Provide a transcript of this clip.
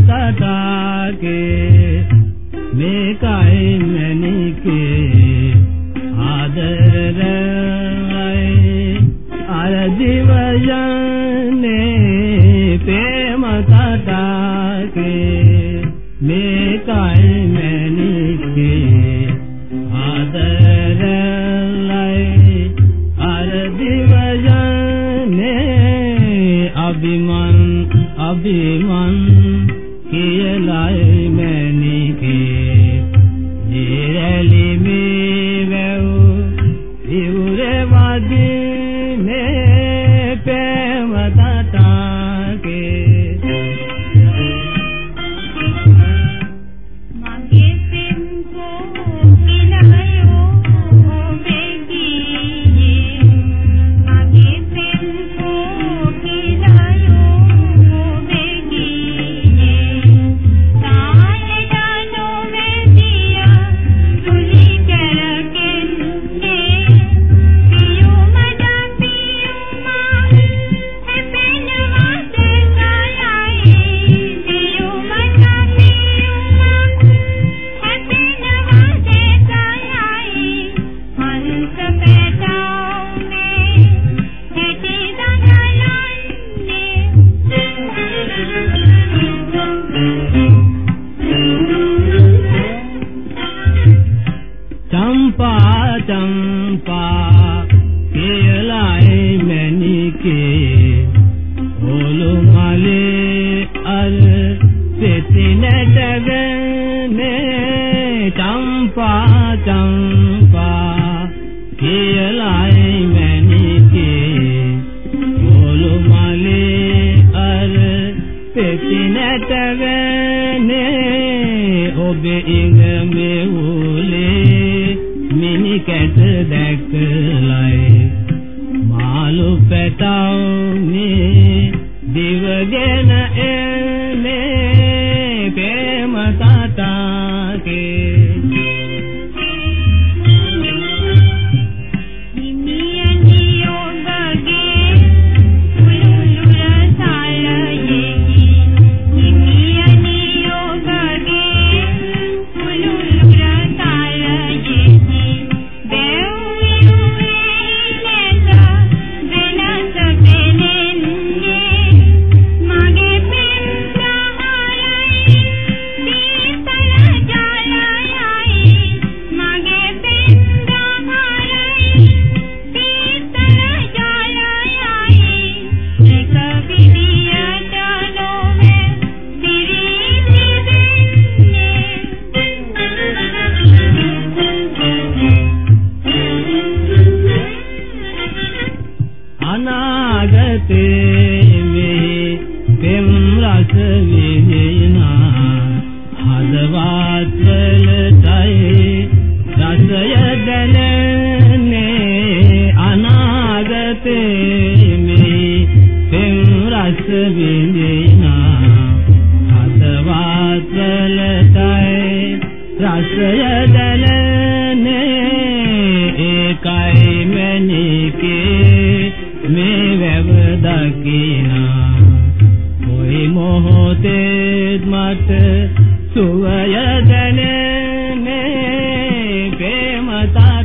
තටාගේ මේකයි මැනිකේ ආදරයි අර දිවයන්නේ ප්‍රේම තටාගේ මේකයි මැනිකේ ආදරයි අර දිවයන්නේ අභිමන් අභිමන් ඔබේ ඉඟ මෙවුලේ මිනි කැට දැකලයි මාළු පැටවුනේ දිවගෙන එන්නේ ප්‍රේම තාතාගේ නිමියනියෝගගේ අනාගතේ මේ පෙම් රස විඳිනා හදවත් වලටයි රසය දැනෙන්නේ අනාගතේ මේ පෙම් රස විඳිනා හදවත් වලටයි රසය දැනෙන්නේ ඒකයි මැනිකේ මේ වැව දකිනා කොයි මොහොතේ මට සුවය දැනෙන්නේ ප්‍රේම තා